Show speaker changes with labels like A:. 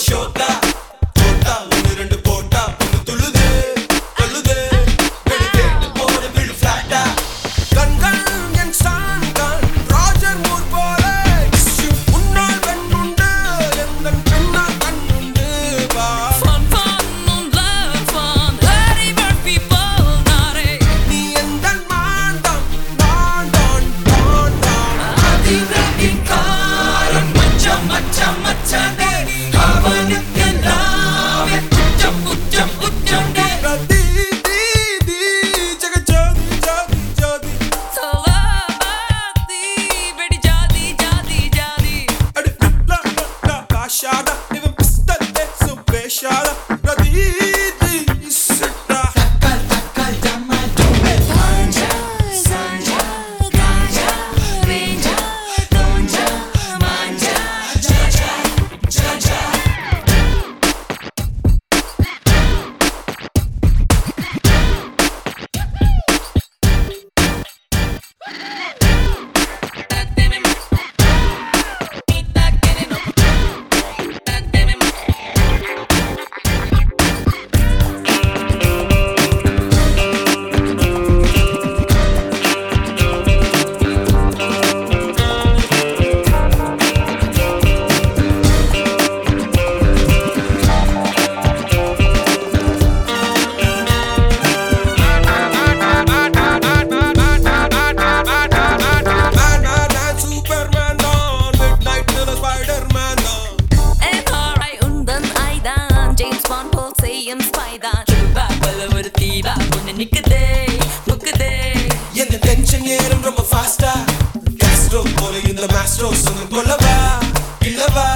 A: short life.
B: ATM spy தான். ரூபா போல ஒரு தீபா ஒன்று நிக்குதே முக்குதே
A: என்ன டென்ஷன் ஏறும் ரொம்ப ஃபாஸ்டா கேஸ்ட்ரோ போல இந்த மேஸ்ட்ரோ சொன்ன கொள்ளவா இல்லவா?